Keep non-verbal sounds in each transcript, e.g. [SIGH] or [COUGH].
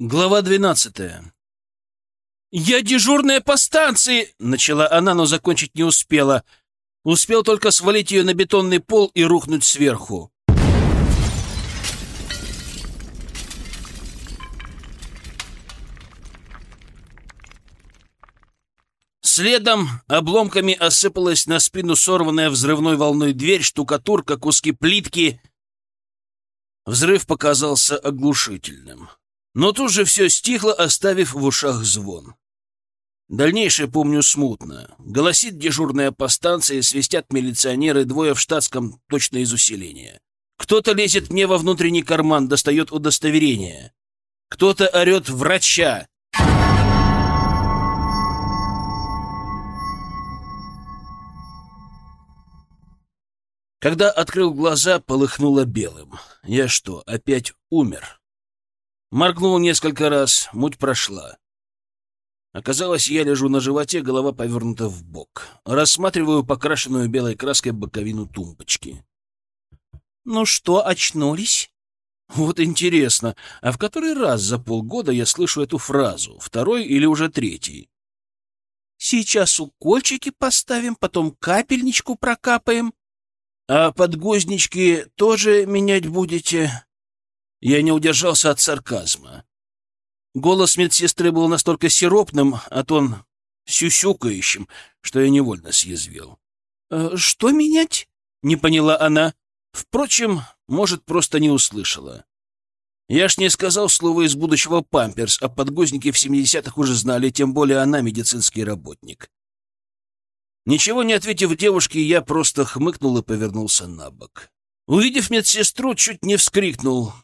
Глава двенадцатая. «Я дежурная по станции!» — начала она, но закончить не успела. Успел только свалить ее на бетонный пол и рухнуть сверху. Следом обломками осыпалась на спину сорванная взрывной волной дверь, штукатурка, куски плитки. Взрыв показался оглушительным. Но тут же все стихло, оставив в ушах звон. Дальнейшее помню смутно. Голосит дежурная по станции, свистят милиционеры, двое в штатском, точно из усиления. Кто-то лезет мне во внутренний карман, достает удостоверение. Кто-то орет «Врача!». Когда открыл глаза, полыхнуло белым. Я что, опять умер? Моргнул несколько раз, муть прошла. Оказалось, я лежу на животе, голова повернута в бок. Рассматриваю покрашенную белой краской боковину тумбочки. «Ну что, очнулись?» «Вот интересно, а в который раз за полгода я слышу эту фразу? Второй или уже третий?» «Сейчас укольчики поставим, потом капельничку прокапаем». «А подгузнички тоже менять будете?» Я не удержался от сарказма. Голос медсестры был настолько сиропным, а тон сюсюкающим, что я невольно съязвил. «Э, «Что менять?» — не поняла она. Впрочем, может, просто не услышала. Я ж не сказал слово из будущего «памперс», а подгузники в семидесятых уже знали, тем более она медицинский работник. Ничего не ответив девушке, я просто хмыкнул и повернулся на бок. Увидев медсестру, чуть не вскрикнул.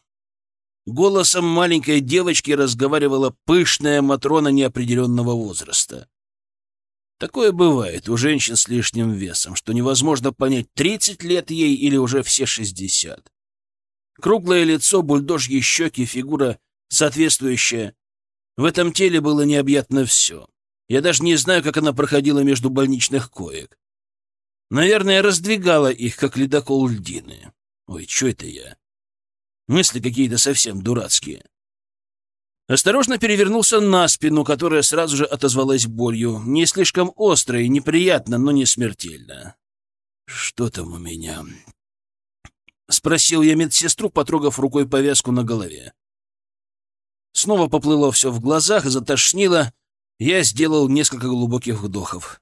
Голосом маленькой девочки разговаривала пышная Матрона неопределенного возраста. Такое бывает у женщин с лишним весом, что невозможно понять, 30 лет ей или уже все 60. Круглое лицо, бульдожьи щеки, фигура соответствующая. В этом теле было необъятно все. Я даже не знаю, как она проходила между больничных коек. Наверное, раздвигала их, как ледокол льдины. Ой, что это я? Мысли какие-то совсем дурацкие. Осторожно перевернулся на спину, которая сразу же отозвалась болью. Не слишком острой, неприятно, но не смертельно. «Что там у меня?» — спросил я медсестру, потрогав рукой повязку на голове. Снова поплыло все в глазах, затошнило. Я сделал несколько глубоких вдохов.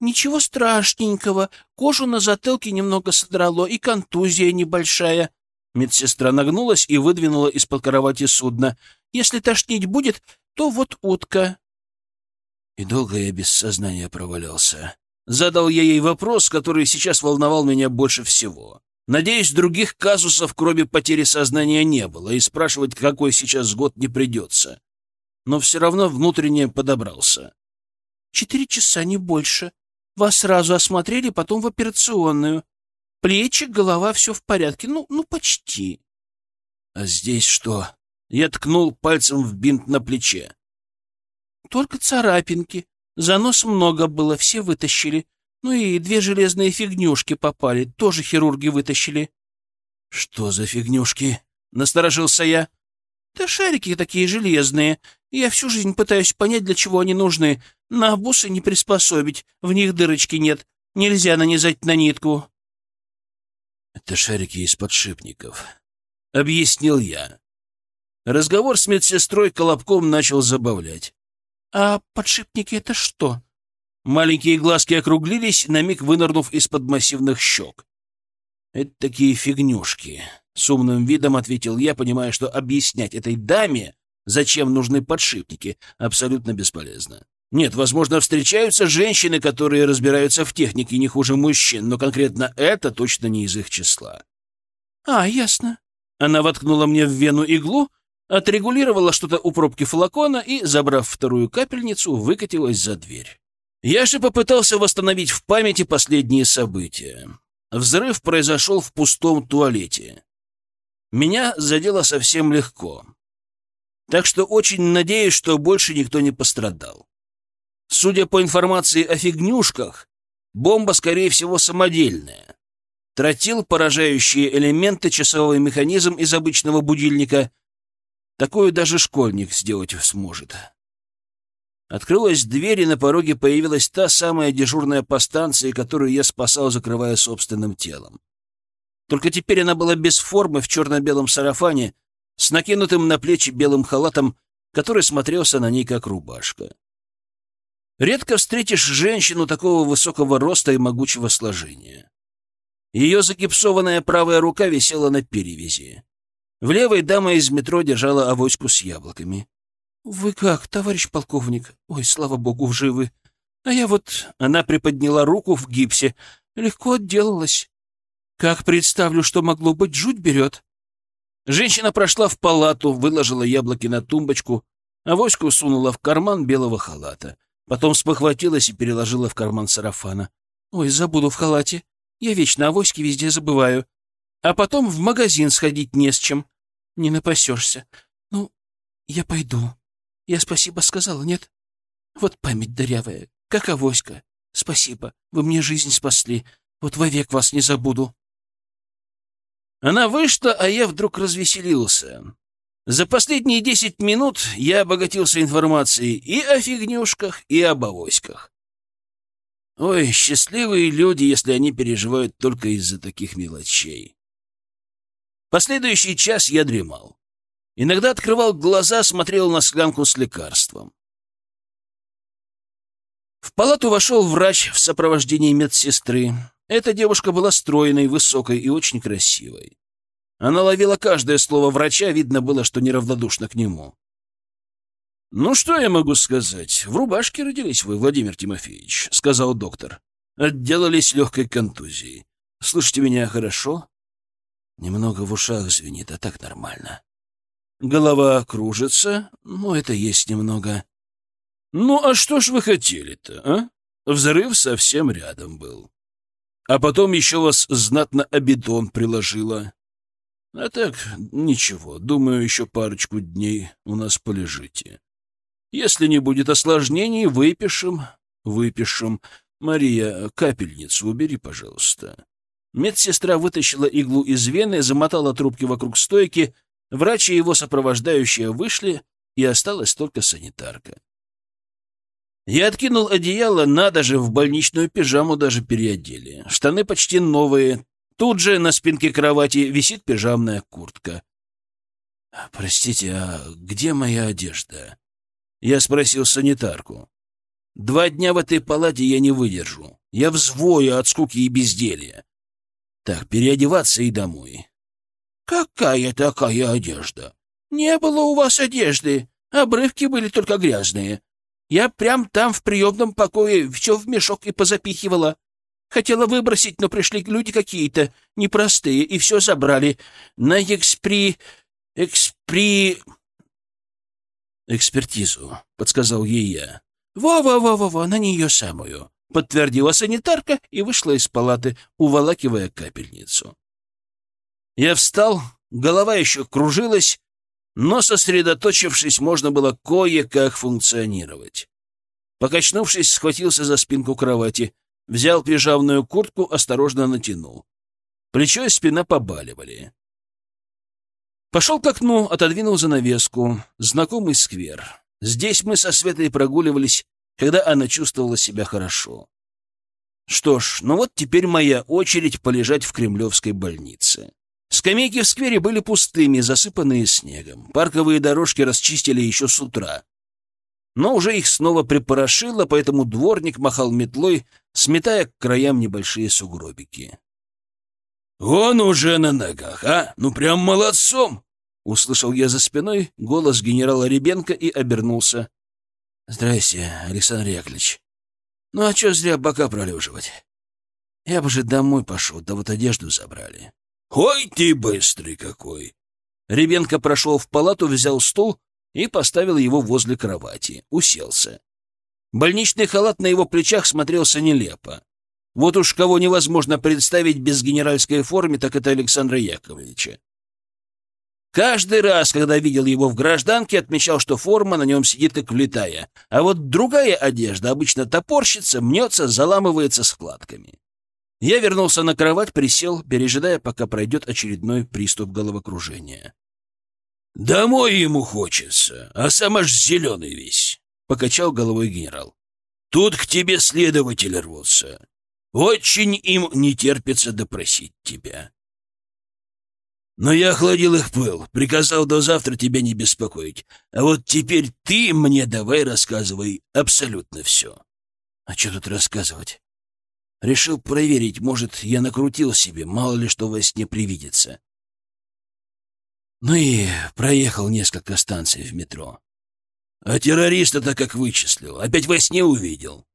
«Ничего страшненького. Кожу на затылке немного содрало, и контузия небольшая», Медсестра нагнулась и выдвинула из-под кровати судно. «Если тошнить будет, то вот утка». И долго я без сознания провалялся. Задал я ей вопрос, который сейчас волновал меня больше всего. Надеюсь, других казусов, кроме потери сознания, не было, и спрашивать, какой сейчас год, не придется. Но все равно внутренне подобрался. «Четыре часа, не больше. Вас сразу осмотрели, потом в операционную. Плечи, голова, все в порядке. Ну, ну, почти. А здесь что? Я ткнул пальцем в бинт на плече. Только царапинки. Занос много было, все вытащили. Ну и две железные фигнюшки попали, тоже хирурги вытащили. Что за фигнюшки? Насторожился я. Да шарики такие железные. Я всю жизнь пытаюсь понять, для чего они нужны. На бусы не приспособить, в них дырочки нет. Нельзя нанизать на нитку. «Это шарики из подшипников», — объяснил я. Разговор с медсестрой Колобком начал забавлять. «А подшипники — это что?» Маленькие глазки округлились, на миг вынырнув из-под массивных щек. «Это такие фигнюшки», — с умным видом ответил я, понимая, что объяснять этой даме, зачем нужны подшипники, абсолютно бесполезно. Нет, возможно, встречаются женщины, которые разбираются в технике не хуже мужчин, но конкретно это точно не из их числа. А, ясно. Она воткнула мне в вену иглу, отрегулировала что-то у пробки флакона и, забрав вторую капельницу, выкатилась за дверь. Я же попытался восстановить в памяти последние события. Взрыв произошел в пустом туалете. Меня задело совсем легко. Так что очень надеюсь, что больше никто не пострадал. Судя по информации о фигнюшках, бомба, скорее всего, самодельная. Тротил, поражающие элементы, часовой механизм из обычного будильника. Такое даже школьник сделать сможет. Открылась дверь, и на пороге появилась та самая дежурная по станции, которую я спасал, закрывая собственным телом. Только теперь она была без формы, в черно-белом сарафане, с накинутым на плечи белым халатом, который смотрелся на ней как рубашка. Редко встретишь женщину такого высокого роста и могучего сложения. Ее загипсованная правая рука висела на перевязи. В левой дама из метро держала авоську с яблоками. «Вы как, товарищ полковник? Ой, слава богу, живы. А я вот...» Она приподняла руку в гипсе. Легко отделалась. Как представлю, что могло быть, жуть берет. Женщина прошла в палату, выложила яблоки на тумбочку, авоську сунула в карман белого халата. Потом спохватилась и переложила в карман сарафана. «Ой, забуду в халате. Я вечно авоськи везде забываю. А потом в магазин сходить не с чем. Не напасешься. Ну, я пойду». Я спасибо сказала, нет? Вот память дырявая, как авоська. Спасибо, вы мне жизнь спасли. Вот вовек вас не забуду. Она вышла, а я вдруг развеселился. За последние десять минут я обогатился информацией и о фигнюшках, и об авоськах. Ой, счастливые люди, если они переживают только из-за таких мелочей. Последующий час я дремал. Иногда открывал глаза, смотрел на склянку с лекарством. В палату вошел врач в сопровождении медсестры. Эта девушка была стройной, высокой и очень красивой. Она ловила каждое слово врача, видно было, что неравнодушна к нему. «Ну, что я могу сказать? В рубашке родились вы, Владимир Тимофеевич», — сказал доктор. «Отделались легкой контузией. Слышите меня хорошо?» «Немного в ушах звенит, а так нормально». Голова кружится, ну, это есть немного. Ну, а что ж вы хотели-то, а? Взрыв совсем рядом был. А потом еще вас знатно обидон приложило. А так, ничего, думаю, еще парочку дней у нас полежите. Если не будет осложнений, выпишем, выпишем. Мария, капельницу убери, пожалуйста. Медсестра вытащила иглу из вены, замотала трубки вокруг стойки, Врач и его сопровождающие вышли, и осталась только санитарка. Я откинул одеяло, надо же, в больничную пижаму даже переодели. Штаны почти новые. Тут же на спинке кровати висит пижамная куртка. «Простите, а где моя одежда?» Я спросил санитарку. «Два дня в этой палате я не выдержу. Я взвою от скуки и безделья. Так, переодеваться и домой. «Какая такая одежда? Не было у вас одежды. Обрывки были только грязные. Я прям там в приемном покое все в мешок и позапихивала. Хотела выбросить, но пришли люди какие-то непростые и все забрали. На экспри... экспри... «Экспертизу», — подсказал ей я. «Во-во-во-во-во, на нее самую», — подтвердила санитарка и вышла из палаты, уволакивая капельницу. Я встал, голова еще кружилась, но, сосредоточившись, можно было кое-как функционировать. Покачнувшись, схватился за спинку кровати, взял пижамную куртку, осторожно натянул. Плечо и спина побаливали. Пошел к окну, отодвинул занавеску. Знакомый сквер. Здесь мы со Светой прогуливались, когда она чувствовала себя хорошо. Что ж, ну вот теперь моя очередь полежать в кремлевской больнице. Скамейки в сквере были пустыми, засыпанные снегом. Парковые дорожки расчистили еще с утра. Но уже их снова припорошило, поэтому дворник махал метлой, сметая к краям небольшие сугробики. «Он уже на ногах, а? Ну, прям молодцом!» Услышал я за спиной голос генерала Ребенко и обернулся. «Здрасте, Александр Яковлевич. Ну, а чё зря бока пролеживать? Я бы же домой пошел, да вот одежду забрали». «Ой, ты быстрый какой!» Ребенко прошел в палату, взял стул и поставил его возле кровати. Уселся. Больничный халат на его плечах смотрелся нелепо. Вот уж кого невозможно представить без генеральской формы, так это Александра Яковлевича. Каждый раз, когда видел его в гражданке, отмечал, что форма на нем сидит как влетая, а вот другая одежда обычно топорщится, мнется, заламывается складками. Я вернулся на кровать, присел, пережидая, пока пройдет очередной приступ головокружения. Домой ему хочется, а сам аж зеленый весь, — покачал головой генерал. Тут к тебе следователь рвутся. Очень им не терпится допросить тебя. Но я охладил их пыл, приказал до завтра тебя не беспокоить. А вот теперь ты мне давай рассказывай абсолютно все. А что тут рассказывать? Решил проверить, может, я накрутил себе, мало ли что во сне привидится. Ну и проехал несколько станций в метро. А террориста-то как вычислил? Опять во сне увидел?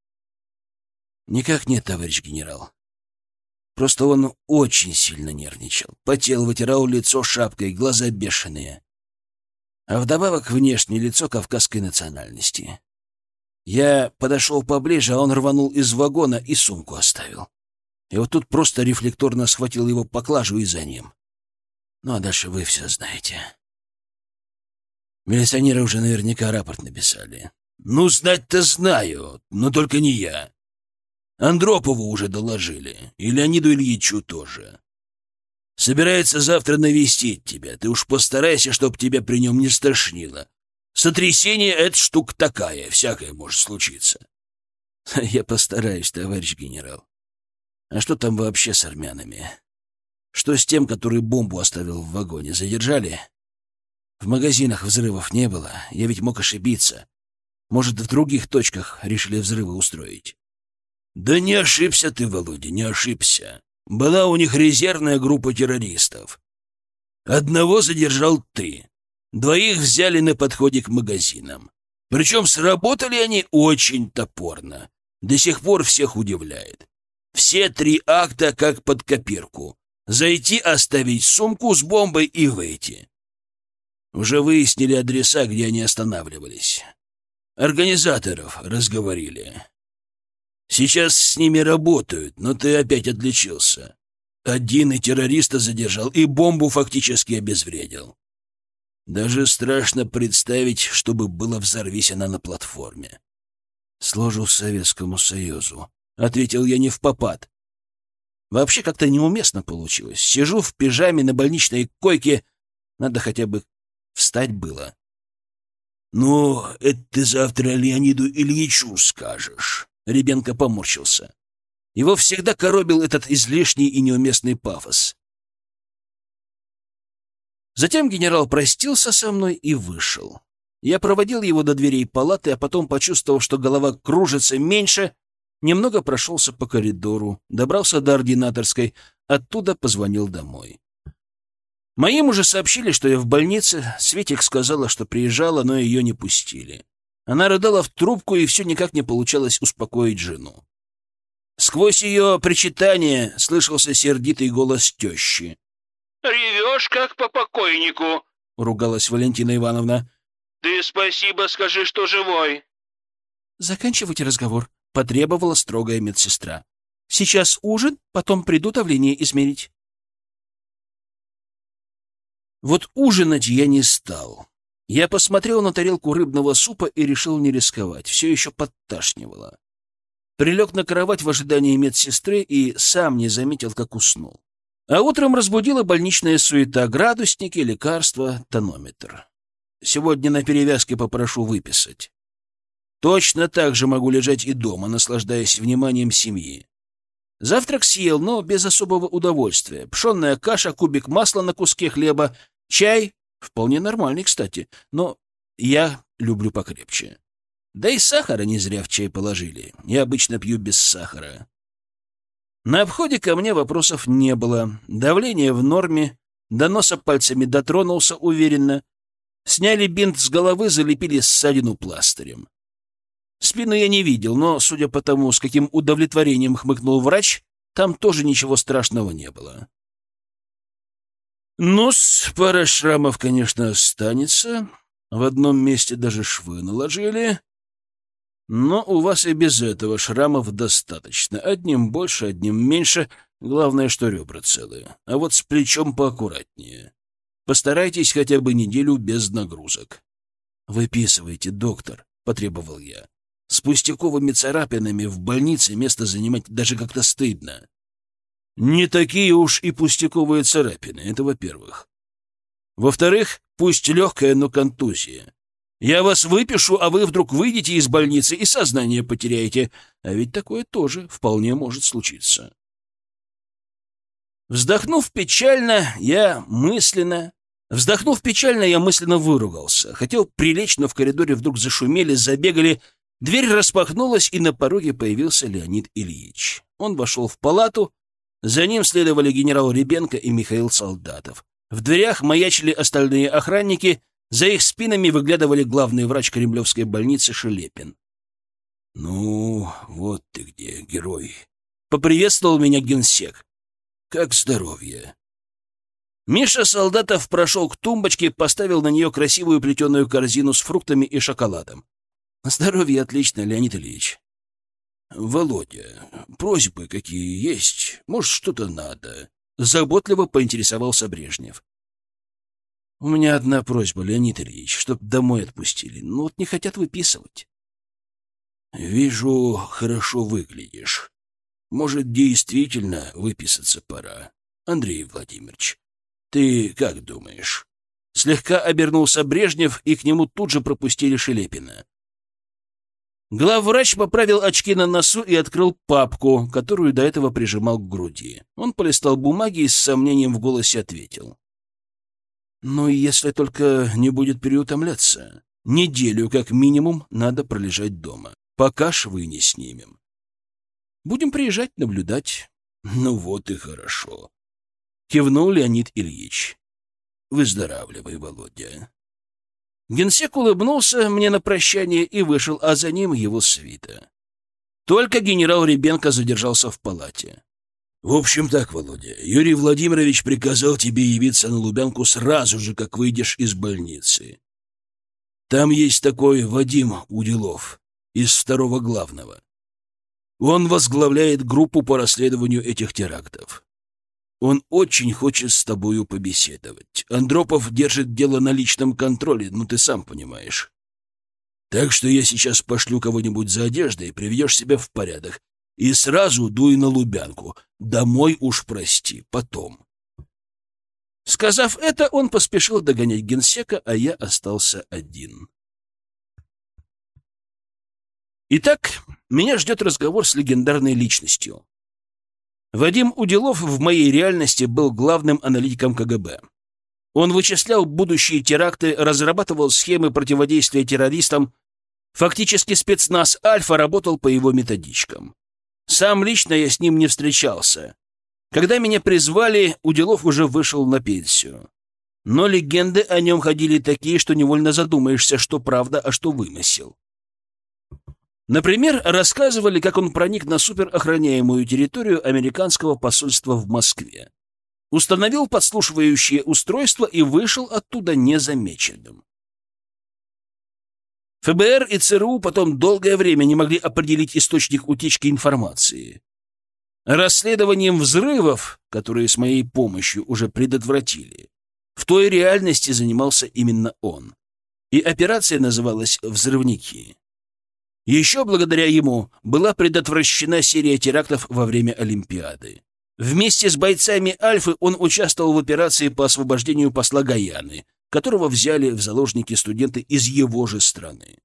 Никак нет, товарищ генерал. Просто он очень сильно нервничал. Потел, вытирал лицо шапкой, глаза бешеные. А вдобавок внешнее лицо кавказской национальности. Я подошел поближе, а он рванул из вагона и сумку оставил. И вот тут просто рефлекторно схватил его поклажу и за ним. Ну, а дальше вы все знаете. Милиционеры уже наверняка рапорт написали. Ну, знать-то знаю, но только не я. Андропову уже доложили, и Леониду Ильичу тоже. Собирается завтра навестить тебя. Ты уж постарайся, чтоб тебя при нем не стошнило. Сотрясение — это штука такая, всякое может случиться. [LAUGHS] Я постараюсь, товарищ генерал. А что там вообще с армянами? Что с тем, который бомбу оставил в вагоне? Задержали? В магазинах взрывов не было. Я ведь мог ошибиться. Может, в других точках решили взрывы устроить. Да не ошибся ты, Володя, не ошибся. Была у них резервная группа террористов. Одного задержал ты. Двоих взяли на подходе к магазинам. Причем сработали они очень топорно. До сих пор всех удивляет. Все три акта как под копирку. Зайти, оставить сумку с бомбой и выйти. Уже выяснили адреса, где они останавливались. Организаторов разговорили. Сейчас с ними работают, но ты опять отличился. Один и террориста задержал, и бомбу фактически обезвредил. Даже страшно представить, чтобы было взорвись она на платформе. «Сложу Советскому Союзу», — ответил я не в попад. Вообще как-то неуместно получилось. Сижу в пижаме на больничной койке, надо хотя бы встать было. «Ну, это ты завтра Леониду Ильичу скажешь», Ребенко поморщился. Его всегда коробил этот излишний и неуместный пафос. Затем генерал простился со мной и вышел. Я проводил его до дверей палаты, а потом, почувствовав, что голова кружится меньше, немного прошелся по коридору, добрался до ординаторской, оттуда позвонил домой. Моим уже сообщили, что я в больнице. Светик сказала, что приезжала, но ее не пустили. Она рыдала в трубку, и все никак не получалось успокоить жену. Сквозь ее причитание слышался сердитый голос тещи. «Ревешь, как по покойнику», — ругалась Валентина Ивановна. «Ты спасибо скажи, что живой». «Заканчивайте разговор», — потребовала строгая медсестра. «Сейчас ужин, потом приду давление измерить». Вот ужинать я не стал. Я посмотрел на тарелку рыбного супа и решил не рисковать. Все еще подташнивало. Прилег на кровать в ожидании медсестры и сам не заметил, как уснул. А утром разбудила больничная суета, градусники, лекарства, тонометр. Сегодня на перевязке попрошу выписать. Точно так же могу лежать и дома, наслаждаясь вниманием семьи. Завтрак съел, но без особого удовольствия. Пшенная каша, кубик масла на куске хлеба, чай Вполне нормальный, кстати, но я люблю покрепче. Да и сахара не зря в чай положили. Я обычно пью без сахара. На обходе ко мне вопросов не было. Давление в норме, до носа пальцами дотронулся уверенно. Сняли бинт с головы, залепили ссадину пластырем. Спину я не видел, но, судя по тому, с каким удовлетворением хмыкнул врач, там тоже ничего страшного не было ну с пара шрамов, конечно, останется. В одном месте даже швы наложили. Но у вас и без этого шрамов достаточно. Одним больше, одним меньше. Главное, что ребра целые. А вот с плечом поаккуратнее. Постарайтесь хотя бы неделю без нагрузок. «Выписывайте, доктор», — потребовал я. «С пустяковыми царапинами в больнице место занимать даже как-то стыдно». Не такие уж и пустяковые царапины, это во-первых. Во-вторых, пусть легкая, но контузия. Я вас выпишу, а вы вдруг выйдете из больницы и сознание потеряете. А ведь такое тоже вполне может случиться. Вздохнув печально, я мысленно... Вздохнув печально, я мысленно выругался. Хотел прилечь, но в коридоре вдруг зашумели, забегали. Дверь распахнулась, и на пороге появился Леонид Ильич. Он вошел в палату. За ним следовали генерал Ребенко и Михаил Солдатов. В дверях маячили остальные охранники, за их спинами выглядывали главный врач Кремлевской больницы Шелепин. «Ну, вот ты где, герой!» — поприветствовал меня генсек. «Как здоровье?» Миша Солдатов прошел к тумбочке, поставил на нее красивую плетеную корзину с фруктами и шоколадом. «Здоровье отлично, Леонид Ильич». «Володя, просьбы какие есть? Может, что-то надо?» Заботливо поинтересовался Брежнев. У меня одна просьба, Леонид Ильич, чтоб домой отпустили. Ну вот не хотят выписывать. Вижу, хорошо выглядишь. Может, действительно выписаться пора. Андрей Владимирович, ты как думаешь? Слегка обернулся Брежнев, и к нему тут же пропустили Шелепина. Главврач поправил очки на носу и открыл папку, которую до этого прижимал к груди. Он полистал бумаги и с сомнением в голосе ответил. Ну, если только не будет переутомляться. Неделю, как минимум, надо пролежать дома, пока швы не снимем. Будем приезжать, наблюдать. Ну вот и хорошо. Кивнул Леонид Ильич. Выздоравливай, Володя. Генсек улыбнулся мне на прощание и вышел, а за ним его свита. Только генерал Ребенко задержался в палате. В общем так, Володя, Юрий Владимирович приказал тебе явиться на Лубянку сразу же, как выйдешь из больницы. Там есть такой Вадим Уделов из второго главного. Он возглавляет группу по расследованию этих терактов. Он очень хочет с тобою побеседовать. Андропов держит дело на личном контроле, ну ты сам понимаешь. Так что я сейчас пошлю кого-нибудь за одеждой, приведешь себя в порядок, и сразу дуй на Лубянку. Домой уж прости, потом. Сказав это, он поспешил догонять генсека, а я остался один. Итак, меня ждет разговор с легендарной личностью. Вадим Уделов в моей реальности был главным аналитиком КГБ. Он вычислял будущие теракты, разрабатывал схемы противодействия террористам. Фактически спецназ «Альфа» работал по его методичкам. Сам лично я с ним не встречался. Когда меня призвали, Уделов уже вышел на пенсию. Но легенды о нем ходили такие, что невольно задумаешься, что правда, а что вымысел. Например, рассказывали, как он проник на суперохраняемую территорию американского посольства в Москве, установил подслушивающее устройство и вышел оттуда незамеченным. ФБР и ЦРУ потом долгое время не могли определить источник утечки информации. Расследованием взрывов, которые с моей помощью уже предотвратили, в той реальности занимался именно он. И операция называлась «Взрывники». Еще благодаря ему была предотвращена серия терактов во время Олимпиады. Вместе с бойцами «Альфы» он участвовал в операции по освобождению посла Гаяны, которого взяли в заложники студенты из его же страны.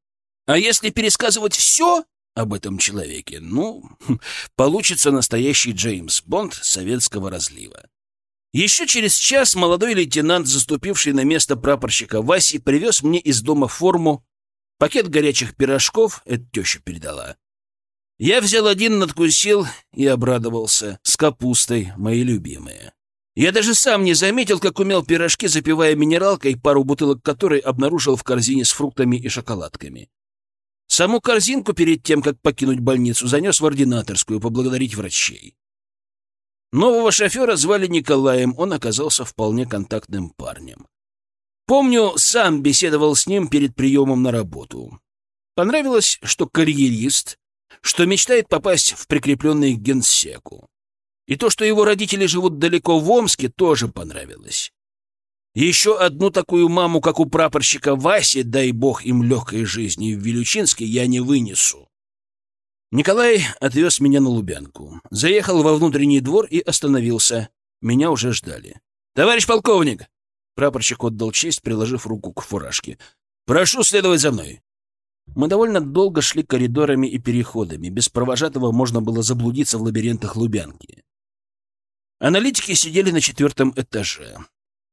А если пересказывать все об этом человеке, ну, [LAUGHS] получится настоящий Джеймс Бонд советского разлива. Еще через час молодой лейтенант, заступивший на место прапорщика Васи, привез мне из дома форму, пакет горячих пирожков, это теща передала. Я взял один, надкусил и обрадовался, с капустой, мои любимые. Я даже сам не заметил, как умел пирожки, запивая минералкой, пару бутылок которой обнаружил в корзине с фруктами и шоколадками. Саму корзинку перед тем, как покинуть больницу, занес в ординаторскую поблагодарить врачей. Нового шофера звали Николаем, он оказался вполне контактным парнем. Помню, сам беседовал с ним перед приемом на работу. Понравилось, что карьерист, что мечтает попасть в прикрепленный к генсеку. И то, что его родители живут далеко в Омске, тоже понравилось. Еще одну такую маму, как у прапорщика Васи, дай бог им легкой жизни в Вилючинске, я не вынесу. Николай отвез меня на Лубянку. Заехал во внутренний двор и остановился. Меня уже ждали. «Товарищ полковник, Прапорщик отдал честь, приложив руку к фуражке. «Прошу следовать за мной!» Мы довольно долго шли коридорами и переходами. Без провожатого можно было заблудиться в лабиринтах Лубянки. Аналитики сидели на четвертом этаже.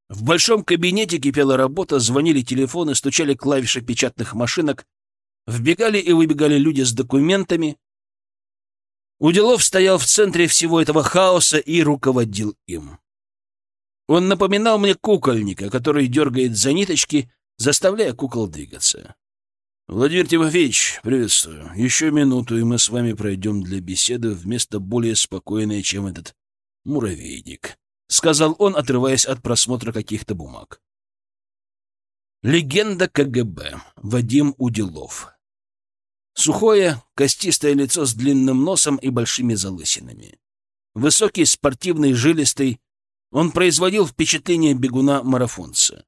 В большом кабинете кипела работа, звонили телефоны, стучали клавиши печатных машинок, вбегали и выбегали люди с документами. Уделов стоял в центре всего этого хаоса и руководил им. Он напоминал мне кукольника, который дергает за ниточки, заставляя кукол двигаться. «Владимир Тимофеевич, приветствую. Еще минуту, и мы с вами пройдем для беседы в место более спокойное, чем этот муравейник», — сказал он, отрываясь от просмотра каких-то бумаг. Легенда КГБ. Вадим Уделов. Сухое, костистое лицо с длинным носом и большими залысинами. Высокий, спортивный, жилистый, он производил впечатление бегуна-марафонца.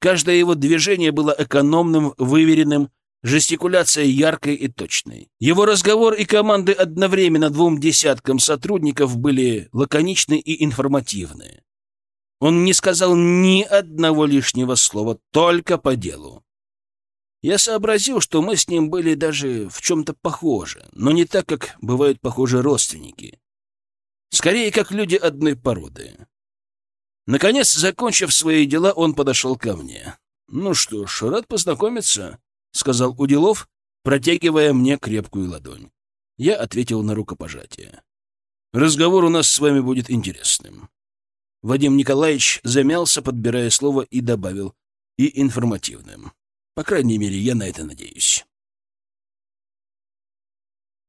Каждое его движение было экономным, выверенным, жестикуляция яркой и точной. Его разговор и команды одновременно двум десяткам сотрудников были лаконичны и информативны. Он не сказал ни одного лишнего слова, только по делу. Я сообразил, что мы с ним были даже в чем-то похожи, но не так, как бывают похожи родственники. Скорее, как люди одной породы. Наконец, закончив свои дела, он подошел ко мне. «Ну что ж, рад познакомиться», — сказал Уделов, протягивая мне крепкую ладонь. Я ответил на рукопожатие. «Разговор у нас с вами будет интересным». Вадим Николаевич замялся, подбирая слово, и добавил «и информативным». По крайней мере, я на это надеюсь.